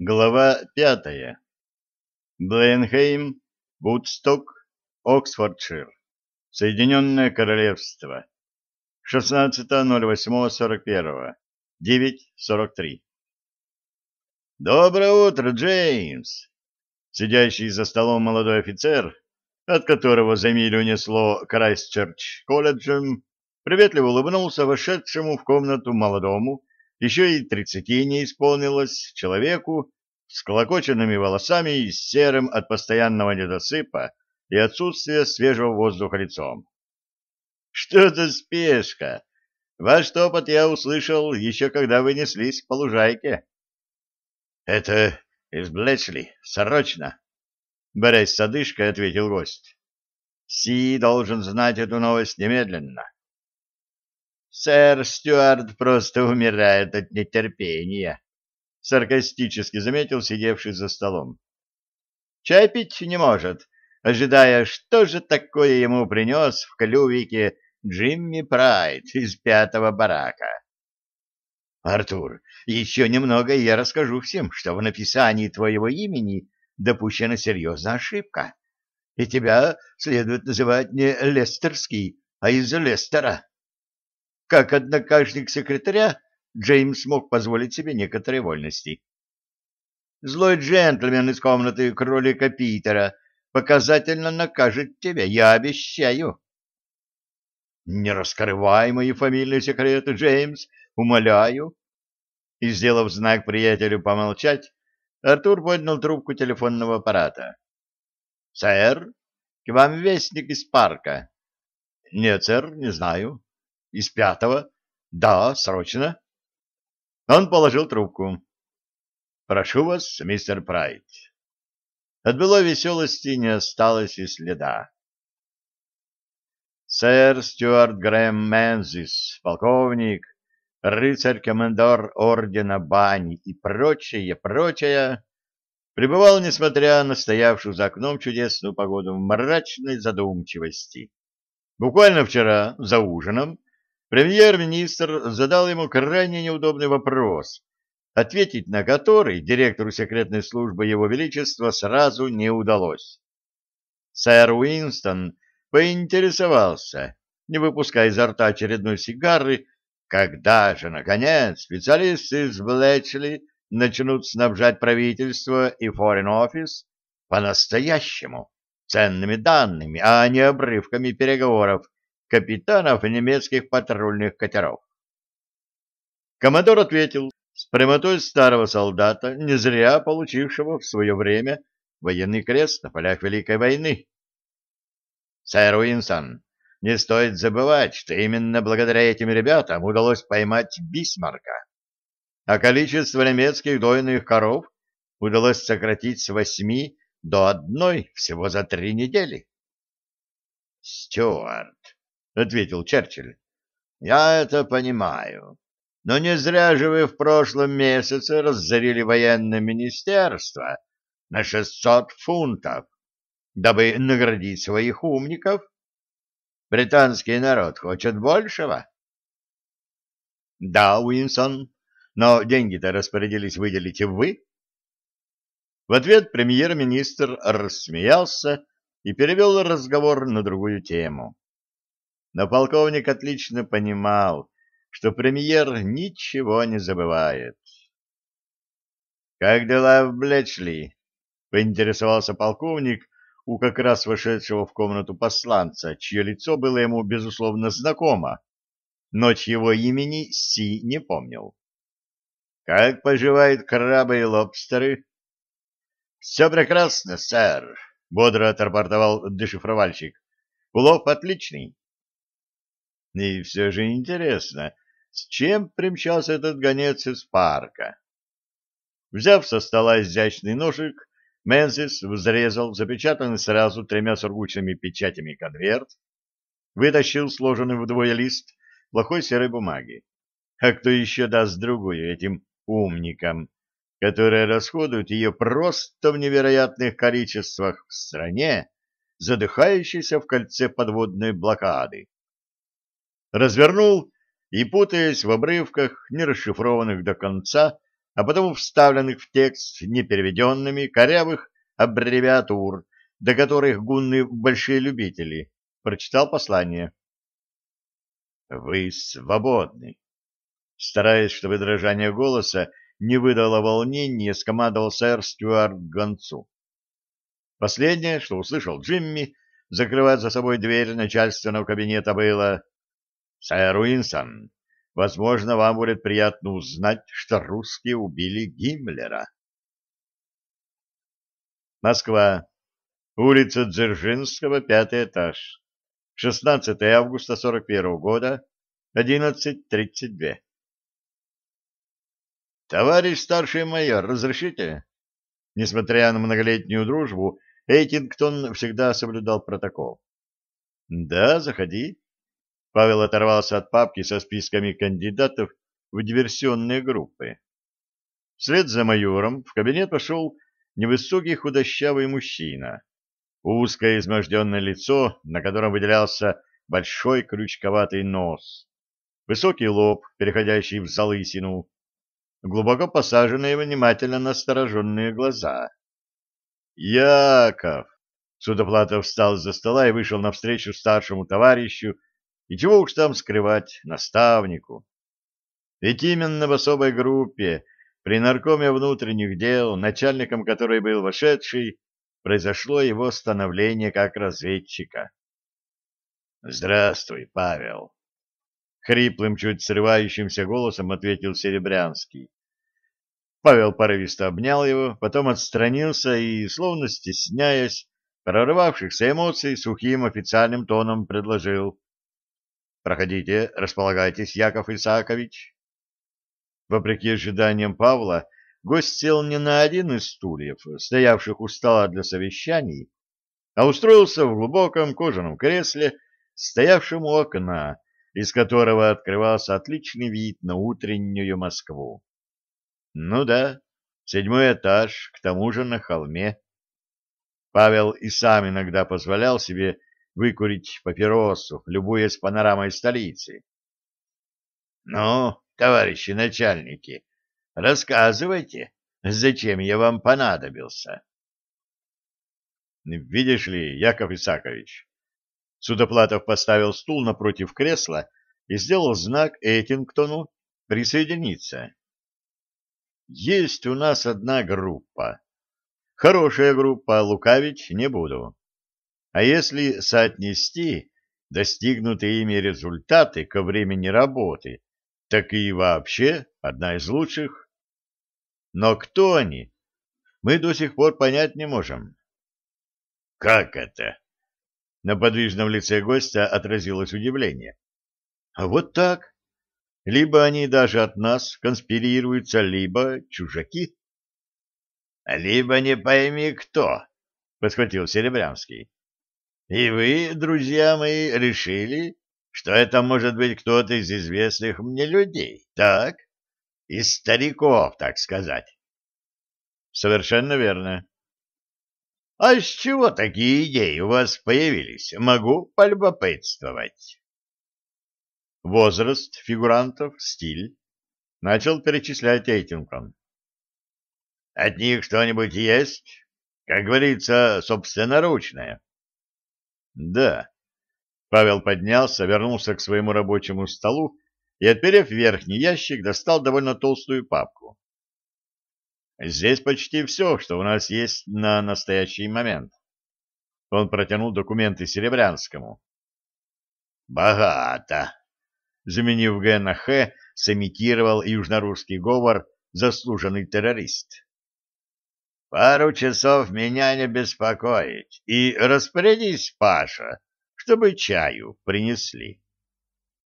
Глава пятая. Бленхейм, Вудсток, Оксфордшир. Соединенное Королевство. 16.08.41. 9.43. Доброе утро, Джеймс! Сидящий за столом молодой офицер, от которого за милю несло Крайстчерч колледжем, приветливо улыбнулся вошедшему в комнату молодому, еще и тридцати не исполнилось человеку с колокоченными волосами и серым от постоянного недосыпа и отсутствия свежего воздуха лицом. «Что-то спешка. Ваш топот я услышал еще когда вы неслись по лужайке». «Это из Блэчли, срочно!» Борясь с одышкой, ответил гость. «Си должен знать эту новость немедленно». «Сэр Стюарт просто умирает от нетерпения», — саркастически заметил сидевший за столом. «Чай пить не может, ожидая, что же такое ему принес в клювике Джимми Прайд из пятого барака». «Артур, еще немного, и я расскажу всем, что в написании твоего имени допущена серьезная ошибка, и тебя следует называть не Лестерский, а из Лестера». Как однокашник секретаря, Джеймс мог позволить себе некоторые вольности. Злой джентльмен из комнаты кролика Питера показательно накажет тебя, я обещаю. Не раскрывай мои фамильные секреты, Джеймс, умоляю. И, сделав знак приятелю помолчать, Артур поднял трубку телефонного аппарата. — Сэр, к вам вестник из парка. — Нет, сэр, не знаю. Из пятого? Да, срочно. Он положил трубку. Прошу вас, мистер Прайд. От былой веселости не осталось и следа. Сэр Стюарт Грэм Мензис, полковник, рыцарь-командор ордена Бани и прочее, прочее, пребывал, несмотря на стоявшую за окном чудесную погоду, в мрачной задумчивости. Буквально вчера, за ужином, Премьер-министр задал ему крайне неудобный вопрос, ответить на который директору секретной службы Его Величества сразу не удалось. Сэр Уинстон поинтересовался, не выпуская изо рта очередной сигары, когда же, наконец, специалисты из Блэчли начнут снабжать правительство и Foreign Office по-настоящему ценными данными, а не обрывками переговоров капитанов немецких патрульных катеров. Коммодор ответил с прямотой старого солдата, не зря получившего в свое время военный крест на полях Великой войны. Сэр Уинсон, не стоит забывать, что именно благодаря этим ребятам удалось поймать Бисмарка, а количество немецких дойных коров удалось сократить с восьми до одной всего за три недели. Стюарт, ответил Черчилль. Я это понимаю. Но не зря же вы в прошлом месяце разорили военное министерство на 600 фунтов, дабы наградить своих умников. Британский народ хочет большего. Да, Уинсон, но деньги-то распорядились выделить и вы. В ответ премьер-министр рассмеялся и перевел разговор на другую тему. Но полковник отлично понимал, что премьер ничего не забывает. «Как дела в Блечли?» — поинтересовался полковник у как раз вошедшего в комнату посланца, чье лицо было ему, безусловно, знакомо, но чьего имени Си не помнил. «Как поживают крабы и лобстеры?» «Все прекрасно, сэр», — бодро отрапортовал дешифровальщик. «Улов отличный. И все же интересно, с чем примчался этот гонец из парка? Взяв со стола изящный ножик, Мензис взрезал запечатанный сразу тремя сургучными печатями конверт, вытащил сложенный вдвое лист плохой серой бумаги. А кто еще даст другую этим умникам, которые расходуют ее просто в невероятных количествах в стране, задыхающейся в кольце подводной блокады? Развернул и, путаясь в обрывках, не расшифрованных до конца, а потом вставленных в текст непереведенными корявых аббревиатур, до которых гунны большие любители, прочитал послание. «Вы свободны!» Стараясь, чтобы дрожание голоса не выдало волнения, скомандовал сэр Стюарт гонцу. Последнее, что услышал Джимми, закрывать за собой дверь начальственного кабинета, было «Сэр Уинсон, возможно, вам будет приятно узнать, что русские убили Гиммлера». Москва. Улица Дзержинского, пятый этаж. 16 августа 41 года, 11.32. Товарищ старший майор, разрешите? Несмотря на многолетнюю дружбу, Эйтингтон всегда соблюдал протокол. Да, заходи. Павел оторвался от папки со списками кандидатов в диверсионные группы. Вслед за майором в кабинет пошел невысокий худощавый мужчина узкое изможденное лицо, на котором выделялся большой крючковатый нос, высокий лоб, переходящий в залысину, глубоко посаженные внимательно настороженные глаза. «Яков!» Судоплатов встал за стола и вышел навстречу старшему товарищу, и чего уж там скрывать, наставнику. Ведь именно в особой группе, при наркоме внутренних дел, начальником которой был вошедший, произошло его становление как разведчика. «Здравствуй, Павел!» Хриплым, чуть срывающимся голосом ответил Серебрянский. Павел порывисто обнял его, потом отстранился и, словно стесняясь прорывавшихся эмоций, сухим официальным тоном предложил. «Проходите, располагайтесь, Яков Исаакович». Вопреки ожиданиям Павла, гость сел не на один из стульев, стоявших у стола для совещаний, а устроился в глубоком кожаном кресле, стоявшем у окна, из которого открывался отличный вид на утреннюю Москву. Ну да, седьмой этаж, к тому же на холме. Павел и сам иногда позволял себе выкурить папиросу, любуясь панорамой столицы. — Ну, товарищи начальники, Рассказывайте, зачем я вам понадобился? Видишь ли, Яков Исакович, Судоплатов поставил стул напротив кресла и сделал знак Эйтингтону присоединиться. Есть у нас одна группа. Хорошая группа, лукавить не буду. А если соотнести достигнутые ими результаты ко времени работы, так и вообще одна из лучших. Но кто они? Мы до сих пор понять не можем. Как это? На подвижном лице гостя отразилось удивление. А вот так. Либо они даже от нас конспирируются, либо чужаки. Либо не пойми кто, подхватил Серебрянский. И вы, друзья мои, решили, что это может быть кто-то из известных мне людей, так? Из стариков, так сказать. Совершенно верно. А с чего такие идеи у вас появились? Могу полюбопытствовать. Возраст фигурантов, стиль. Начал перечислять Эйтингтон. От них что-нибудь есть? Как говорится, собственноручное. Да. Павел поднялся, вернулся к своему рабочему столу и, отперев верхний ящик, достал довольно толстую папку. Здесь почти все, что у нас есть на настоящий момент. Он протянул документы Серебрянскому. «Богато!» Заменив Г на Х, сымитировал южнорусский говор заслуженный террорист. «Пару часов меня не беспокоить, и распорядись, Паша, чтобы чаю принесли».